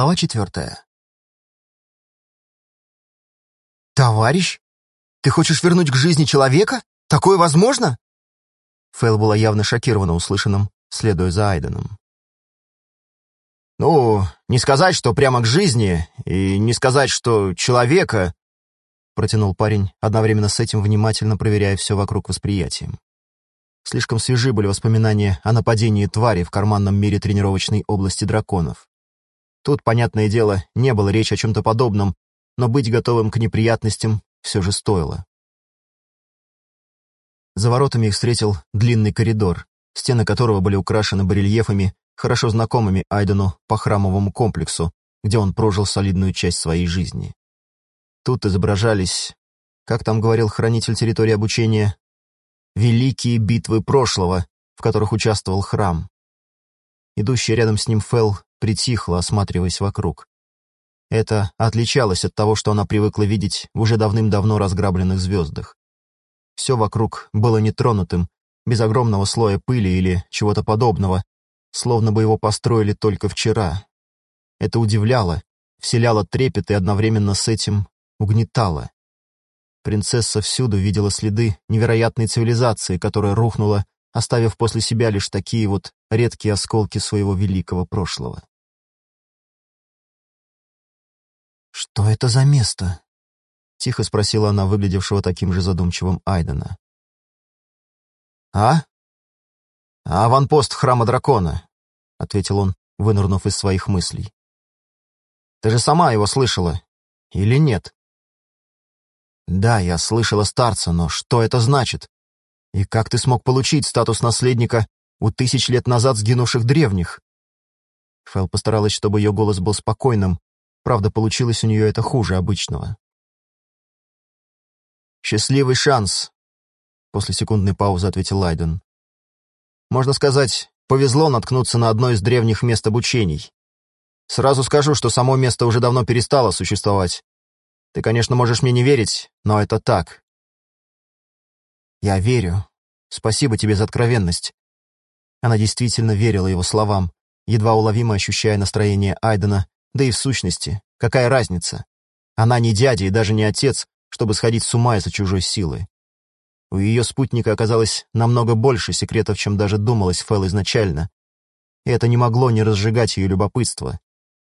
Глава четвертая. «Товарищ, ты хочешь вернуть к жизни человека? Такое возможно?» Фэл была явно шокирована услышанным, следуя за Айденом. «Ну, не сказать, что прямо к жизни, и не сказать, что человека...» Протянул парень, одновременно с этим внимательно проверяя все вокруг восприятием. Слишком свежи были воспоминания о нападении твари в карманном мире тренировочной области драконов. Тут, понятное дело, не было речи о чем-то подобном, но быть готовым к неприятностям все же стоило. За воротами их встретил длинный коридор, стены которого были украшены барельефами, хорошо знакомыми Айдену по храмовому комплексу, где он прожил солидную часть своей жизни. Тут изображались, как там говорил хранитель территории обучения, великие битвы прошлого, в которых участвовал храм. Идущий рядом с ним Фел притихла, осматриваясь вокруг. Это отличалось от того, что она привыкла видеть в уже давным-давно разграбленных звездах. Все вокруг было нетронутым, без огромного слоя пыли или чего-то подобного, словно бы его построили только вчера. Это удивляло, вселяло трепет и одновременно с этим угнетало. Принцесса всюду видела следы невероятной цивилизации, которая рухнула, оставив после себя лишь такие вот редкие осколки своего великого прошлого. «Что это за место?» — тихо спросила она выглядевшего таким же задумчивым Айдена. «А? Аванпост храма дракона», — ответил он, вынырнув из своих мыслей. «Ты же сама его слышала, или нет?» «Да, я слышала старца, но что это значит? И как ты смог получить статус наследника у тысяч лет назад сгинувших древних?» Фэл постаралась, чтобы ее голос был спокойным, Правда, получилось у нее это хуже обычного. «Счастливый шанс», — после секундной паузы ответил Лайден. «Можно сказать, повезло наткнуться на одно из древних мест обучений. Сразу скажу, что само место уже давно перестало существовать. Ты, конечно, можешь мне не верить, но это так». «Я верю. Спасибо тебе за откровенность». Она действительно верила его словам, едва уловимо ощущая настроение Айдена да и в сущности, какая разница? Она не дядя и даже не отец, чтобы сходить с ума из-за чужой силы. У ее спутника оказалось намного больше секретов, чем даже думалось Фэл изначально. И это не могло не разжигать ее любопытство.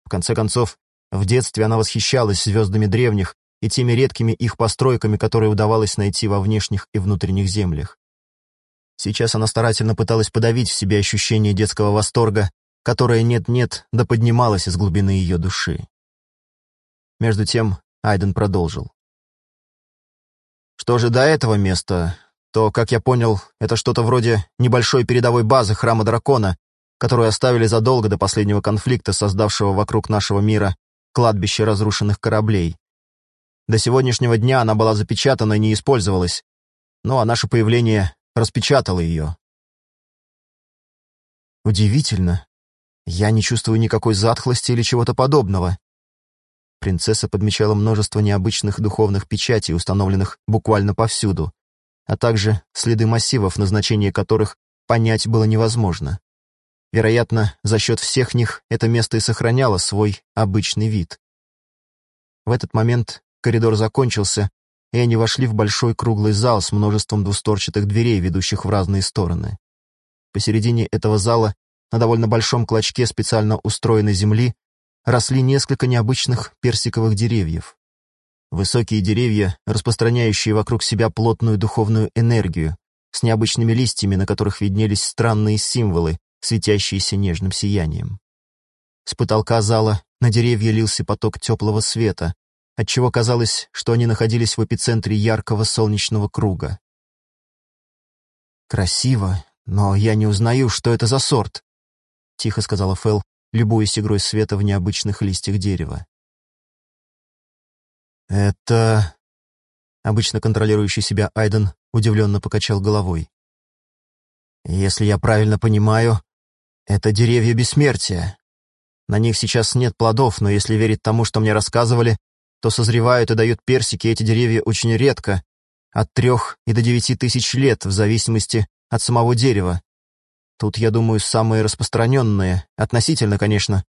В конце концов, в детстве она восхищалась звездами древних и теми редкими их постройками, которые удавалось найти во внешних и внутренних землях. Сейчас она старательно пыталась подавить в себе ощущение детского восторга которая нет-нет да поднималась из глубины ее души. Между тем Айден продолжил. Что же до этого места, то, как я понял, это что-то вроде небольшой передовой базы Храма Дракона, которую оставили задолго до последнего конфликта, создавшего вокруг нашего мира кладбище разрушенных кораблей. До сегодняшнего дня она была запечатана и не использовалась, ну а наше появление распечатало ее. Удивительно, я не чувствую никакой затхлости или чего-то подобного. Принцесса подмечала множество необычных духовных печатей, установленных буквально повсюду, а также следы массивов, назначение которых понять было невозможно. Вероятно, за счет всех них это место и сохраняло свой обычный вид. В этот момент коридор закончился, и они вошли в большой круглый зал с множеством двусторчатых дверей, ведущих в разные стороны. Посередине этого зала на довольно большом клочке специально устроенной земли росли несколько необычных персиковых деревьев. Высокие деревья, распространяющие вокруг себя плотную духовную энергию, с необычными листьями, на которых виднелись странные символы, светящиеся нежным сиянием. С потолка зала на деревья лился поток теплого света, отчего казалось, что они находились в эпицентре яркого солнечного круга. «Красиво, но я не узнаю, что это за сорт», — тихо сказала Фэл, любуясь игрой света в необычных листьях дерева. «Это...» Обычно контролирующий себя Айден удивленно покачал головой. «Если я правильно понимаю, это деревья бессмертия. На них сейчас нет плодов, но если верить тому, что мне рассказывали, то созревают и дают персики эти деревья очень редко, от трех и до девяти тысяч лет, в зависимости от самого дерева. Тут, я думаю, самые распространенные, относительно, конечно.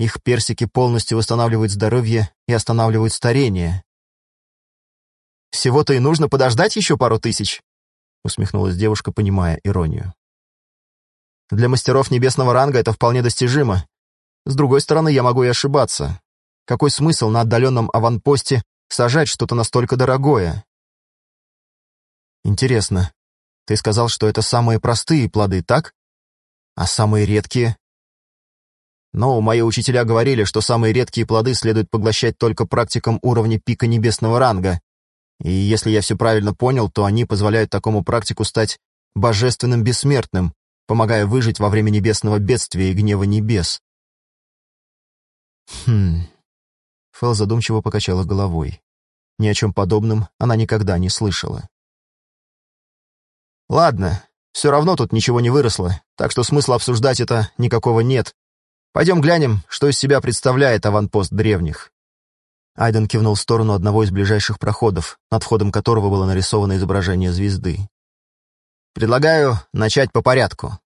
Их персики полностью восстанавливают здоровье и останавливают старение. «Всего-то и нужно подождать еще пару тысяч», — усмехнулась девушка, понимая иронию. «Для мастеров небесного ранга это вполне достижимо. С другой стороны, я могу и ошибаться. Какой смысл на отдаленном аванпосте сажать что-то настолько дорогое?» «Интересно, ты сказал, что это самые простые плоды, так? А самые редкие?» Но мои учителя говорили, что самые редкие плоды следует поглощать только практикам уровня пика небесного ранга. И если я все правильно понял, то они позволяют такому практику стать божественным бессмертным, помогая выжить во время небесного бедствия и гнева небес. Хм... Фэл задумчиво покачала головой. Ни о чем подобном она никогда не слышала. «Ладно, все равно тут ничего не выросло, так что смысла обсуждать это никакого нет, Пойдем глянем, что из себя представляет аванпост древних». Айден кивнул в сторону одного из ближайших проходов, над входом которого было нарисовано изображение звезды. «Предлагаю начать по порядку».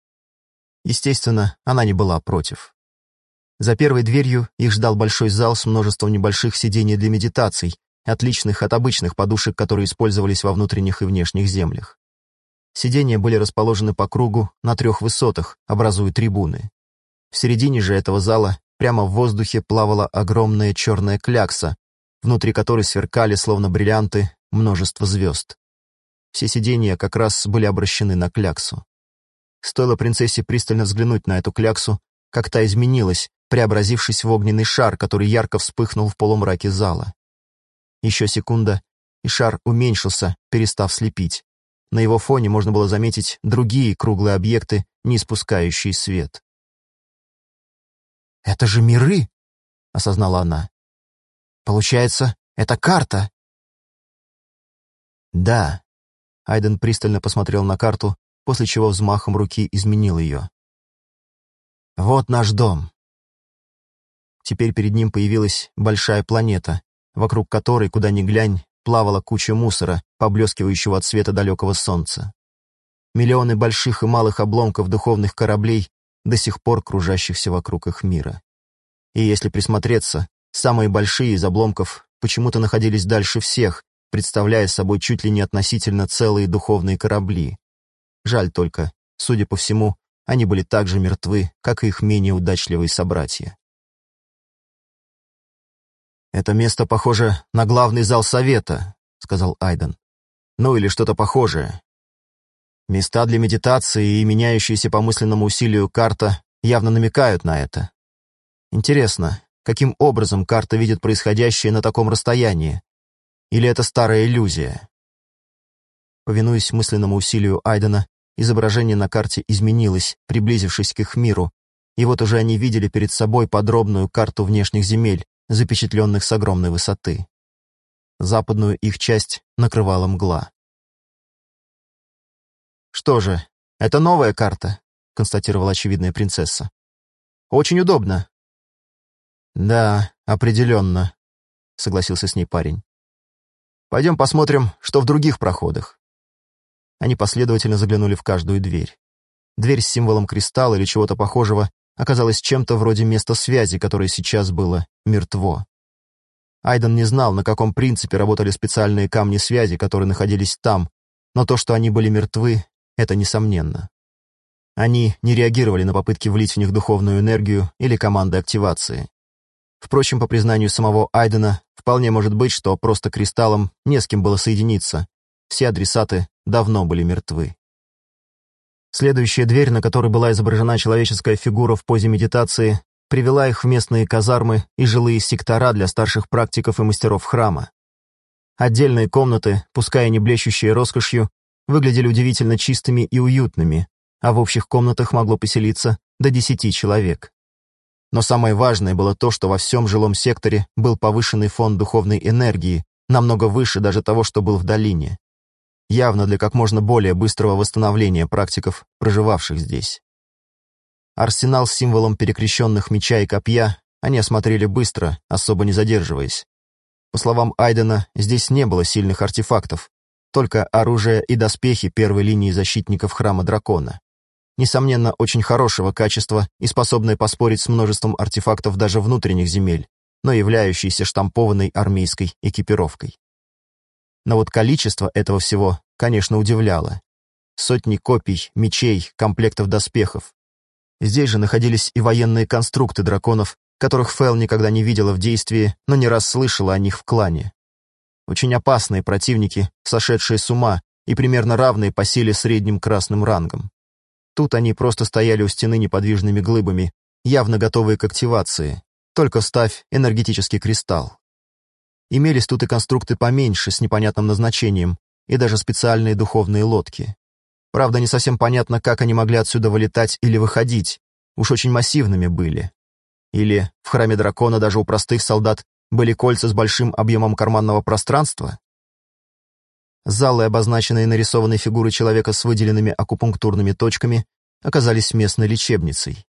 Естественно, она не была против. За первой дверью их ждал большой зал с множеством небольших сидений для медитаций, отличных от обычных подушек, которые использовались во внутренних и внешних землях. Сидения были расположены по кругу на трех высотах, образуя трибуны. В середине же этого зала прямо в воздухе плавала огромная черная клякса, внутри которой сверкали, словно бриллианты, множество звезд. Все сиденья как раз были обращены на кляксу. Стоило принцессе пристально взглянуть на эту кляксу, как та изменилась, преобразившись в огненный шар, который ярко вспыхнул в полумраке зала. Еще секунда, и шар уменьшился, перестав слепить. На его фоне можно было заметить другие круглые объекты, не испускающие свет. «Это же миры!» — осознала она. «Получается, это карта!» «Да». Айден пристально посмотрел на карту, после чего взмахом руки изменил ее. «Вот наш дом». Теперь перед ним появилась большая планета, вокруг которой, куда ни глянь, плавала куча мусора, поблескивающего от света далекого солнца. Миллионы больших и малых обломков духовных кораблей до сих пор кружащихся вокруг их мира. И если присмотреться, самые большие из обломков почему-то находились дальше всех, представляя собой чуть ли не относительно целые духовные корабли. Жаль только, судя по всему, они были так же мертвы, как и их менее удачливые собратья. «Это место похоже на главный зал совета», — сказал Айден. «Ну или что-то похожее. Места для медитации и меняющиеся по мысленному усилию карта явно намекают на это. Интересно, каким образом карта видит происходящее на таком расстоянии? Или это старая иллюзия? Повинуясь мысленному усилию Айдена, изображение на карте изменилось, приблизившись к их миру, и вот уже они видели перед собой подробную карту внешних земель, запечатленных с огромной высоты. Западную их часть накрывала мгла. «Что же, это новая карта», — констатировала очевидная принцесса. «Очень удобно». «Да, определенно», — согласился с ней парень. «Пойдем посмотрим, что в других проходах». Они последовательно заглянули в каждую дверь. Дверь с символом кристалла или чего-то похожего оказалась чем-то вроде места связи, которое сейчас было мертво. Айден не знал, на каком принципе работали специальные камни связи, которые находились там, но то, что они были мертвы, это несомненно. Они не реагировали на попытки влить в них духовную энергию или команды активации. Впрочем, по признанию самого Айдена, вполне может быть, что просто кристаллом не с кем было соединиться. Все адресаты давно были мертвы. Следующая дверь, на которой была изображена человеческая фигура в позе медитации, привела их в местные казармы и жилые сектора для старших практиков и мастеров храма. Отдельные комнаты, пускай и не блещущие роскошью, выглядели удивительно чистыми и уютными, а в общих комнатах могло поселиться до десяти человек. Но самое важное было то, что во всем жилом секторе был повышенный фон духовной энергии, намного выше даже того, что был в долине. Явно для как можно более быстрого восстановления практиков, проживавших здесь. Арсенал с символом перекрещенных меча и копья они осмотрели быстро, особо не задерживаясь. По словам Айдена, здесь не было сильных артефактов, только оружие и доспехи первой линии защитников храма дракона. несомненно, очень хорошего качества и способные поспорить с множеством артефактов даже внутренних земель, но являющиеся штампованной армейской экипировкой. Но вот количество этого всего, конечно, удивляло. Сотни копий, мечей, комплектов доспехов. Здесь же находились и военные конструкты драконов, которых Фэл никогда не видела в действии, но не раз слышала о них в клане. Очень опасные противники, сошедшие с ума и примерно равные по силе средним красным рангом. Тут они просто стояли у стены неподвижными глыбами, явно готовые к активации. Только ставь энергетический кристалл. Имелись тут и конструкты поменьше, с непонятным назначением, и даже специальные духовные лодки. Правда, не совсем понятно, как они могли отсюда вылетать или выходить. Уж очень массивными были. Или в храме дракона даже у простых солдат были кольца с большим объемом карманного пространства? Залы, обозначенные нарисованной фигурой человека с выделенными акупунктурными точками, оказались местной лечебницей.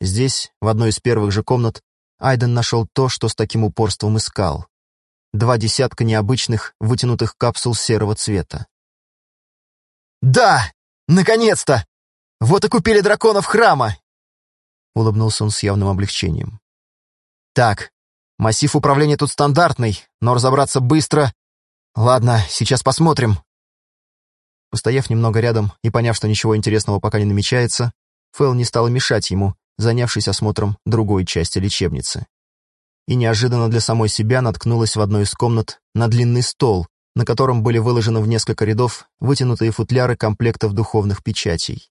Здесь, в одной из первых же комнат, Айден нашел то, что с таким упорством искал. Два десятка необычных, вытянутых капсул серого цвета. «Да! Наконец-то! Вот и купили драконов храма!» Улыбнулся он с явным облегчением. «Так, массив управления тут стандартный, но разобраться быстро... Ладно, сейчас посмотрим». Постояв немного рядом и поняв, что ничего интересного пока не намечается, Фэл не стала мешать ему, занявшись осмотром другой части лечебницы. И неожиданно для самой себя наткнулась в одной из комнат на длинный стол, на котором были выложены в несколько рядов вытянутые футляры комплектов духовных печатей.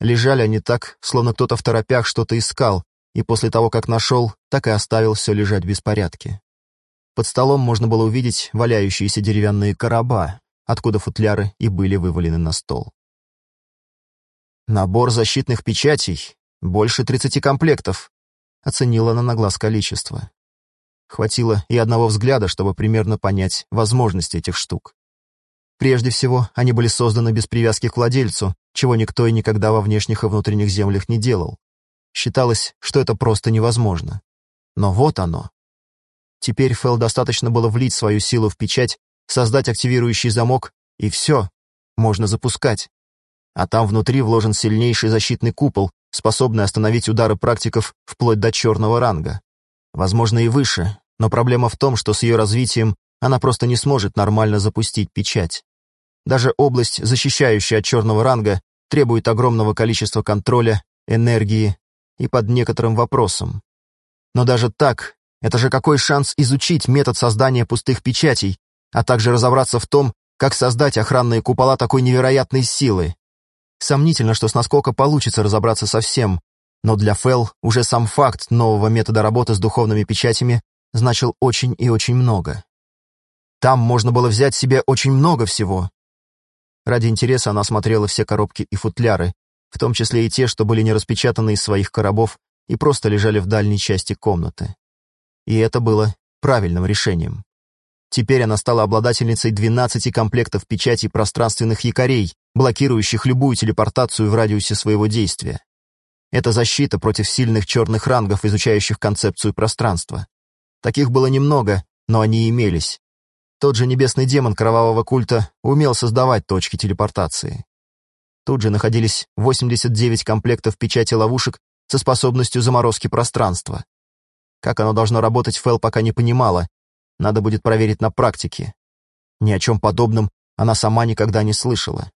Лежали они так, словно кто-то в торопях что-то искал, и после того, как нашел, так и оставил все лежать в беспорядке. Под столом можно было увидеть валяющиеся деревянные короба, откуда футляры и были вывалены на стол. Набор защитных печатей, больше 30 комплектов, оценила она на глаз количество. Хватило и одного взгляда, чтобы примерно понять возможности этих штук. Прежде всего, они были созданы без привязки к владельцу, чего никто и никогда во внешних и внутренних землях не делал. Считалось, что это просто невозможно. Но вот оно. Теперь Фэл достаточно было влить свою силу в печать, создать активирующий замок, и все, можно запускать. А там внутри вложен сильнейший защитный купол, способный остановить удары практиков вплоть до черного ранга. Возможно, и выше, но проблема в том, что с ее развитием она просто не сможет нормально запустить печать. Даже область, защищающая от черного ранга, требует огромного количества контроля, энергии и под некоторым вопросом. Но даже так, это же какой шанс изучить метод создания пустых печатей, а также разобраться в том, как создать охранные купола такой невероятной силы. Сомнительно, что с наскока получится разобраться со всем, но для Фэл уже сам факт нового метода работы с духовными печатями значил очень и очень много. Там можно было взять себе очень много всего, Ради интереса она смотрела все коробки и футляры, в том числе и те, что были не распечатаны из своих коробов и просто лежали в дальней части комнаты. И это было правильным решением. Теперь она стала обладательницей 12 комплектов печати пространственных якорей, блокирующих любую телепортацию в радиусе своего действия. Это защита против сильных черных рангов, изучающих концепцию пространства. Таких было немного, но они имелись, тот же небесный демон кровавого культа умел создавать точки телепортации. Тут же находились 89 комплектов печати ловушек со способностью заморозки пространства. Как оно должно работать, Фэл пока не понимала. Надо будет проверить на практике. Ни о чем подобном она сама никогда не слышала.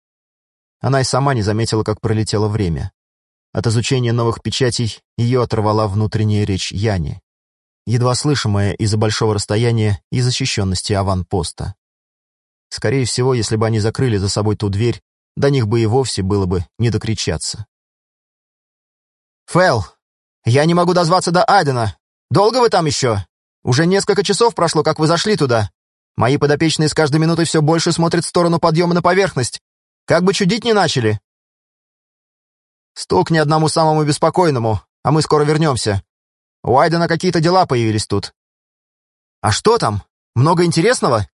Она и сама не заметила, как пролетело время. От изучения новых печатей ее оторвала внутренняя речь Яни едва слышимое из-за большого расстояния и защищенности аванпоста. Скорее всего, если бы они закрыли за собой ту дверь, до них бы и вовсе было бы не докричаться. «Фэл, я не могу дозваться до Айдена. Долго вы там еще? Уже несколько часов прошло, как вы зашли туда. Мои подопечные с каждой минутой все больше смотрят в сторону подъема на поверхность. Как бы чудить не начали!» «Стук ни одному самому беспокойному, а мы скоро вернемся. У Айдена какие-то дела появились тут. А что там? Много интересного?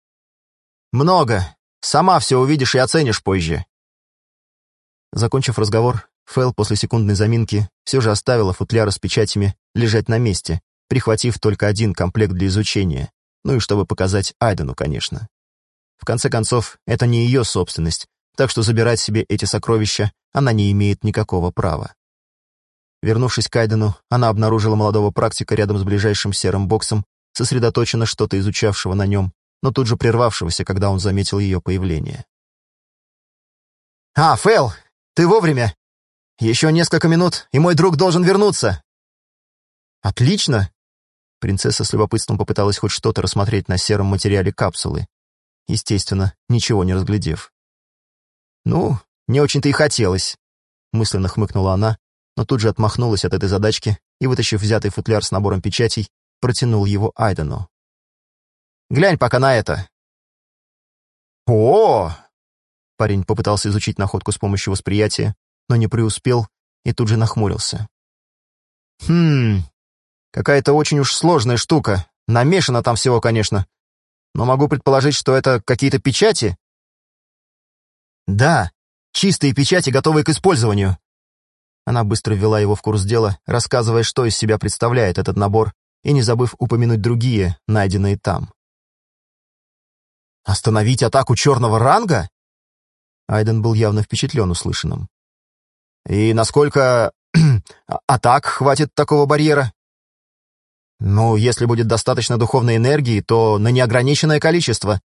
Много. Сама все увидишь и оценишь позже. Закончив разговор, Фэл после секундной заминки все же оставила футляр с печатями лежать на месте, прихватив только один комплект для изучения, ну и чтобы показать Айдену, конечно. В конце концов, это не ее собственность, так что забирать себе эти сокровища она не имеет никакого права. Вернувшись к Айдену, она обнаружила молодого практика рядом с ближайшим серым боксом, сосредоточенно что-то изучавшего на нем, но тут же прервавшегося, когда он заметил ее появление. «А, Фэл, ты вовремя! Еще несколько минут, и мой друг должен вернуться!» «Отлично!» Принцесса с любопытством попыталась хоть что-то рассмотреть на сером материале капсулы. Естественно, ничего не разглядев. «Ну, не очень-то и хотелось», — мысленно хмыкнула она, но тут же отмахнулась от этой задачки и, вытащив взятый футляр с набором печатей, протянул его Айдену. «Глянь пока на это». «О!» Парень попытался изучить находку с помощью восприятия, но не преуспел и тут же нахмурился. «Хм, какая-то очень уж сложная штука. Намешано там всего, конечно. Но могу предположить, что это какие-то печати?» «Да, чистые печати, готовые к использованию», она быстро ввела его в курс дела, рассказывая, что из себя представляет этот набор, и не забыв упомянуть другие, найденные там. «Остановить атаку черного ранга?» Айден был явно впечатлен услышанным. «И насколько атак хватит такого барьера?» «Ну, если будет достаточно духовной энергии, то на неограниченное количество.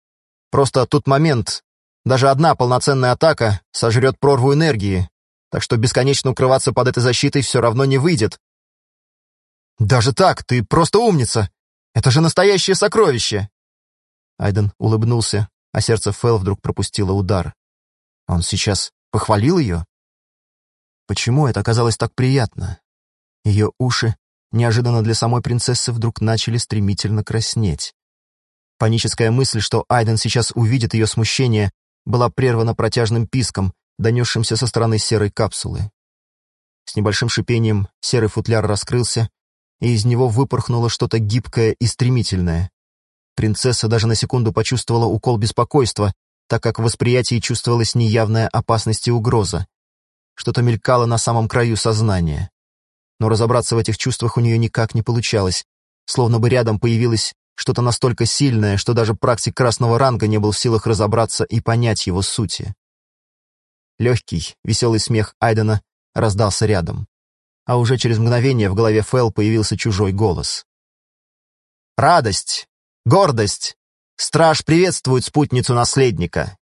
Просто тут момент. Даже одна полноценная атака сожрет прорву энергии, так что бесконечно укрываться под этой защитой все равно не выйдет. «Даже так, ты просто умница! Это же настоящее сокровище!» Айден улыбнулся, а сердце Фэл вдруг пропустило удар. Он сейчас похвалил ее? Почему это оказалось так приятно? Ее уши, неожиданно для самой принцессы, вдруг начали стремительно краснеть. Паническая мысль, что Айден сейчас увидит ее смущение, была прервана протяжным писком, донесшимся со стороны серой капсулы. С небольшим шипением серый футляр раскрылся, и из него выпорхнуло что-то гибкое и стремительное. Принцесса даже на секунду почувствовала укол беспокойства, так как в восприятии чувствовалась неявная опасность и угроза. Что-то мелькало на самом краю сознания. Но разобраться в этих чувствах у нее никак не получалось, словно бы рядом появилось что-то настолько сильное, что даже практик красного ранга не был в силах разобраться и понять его сути. Легкий, веселый смех Айдена раздался рядом. А уже через мгновение в голове Фэл появился чужой голос. «Радость! Гордость! Страж приветствует спутницу наследника!»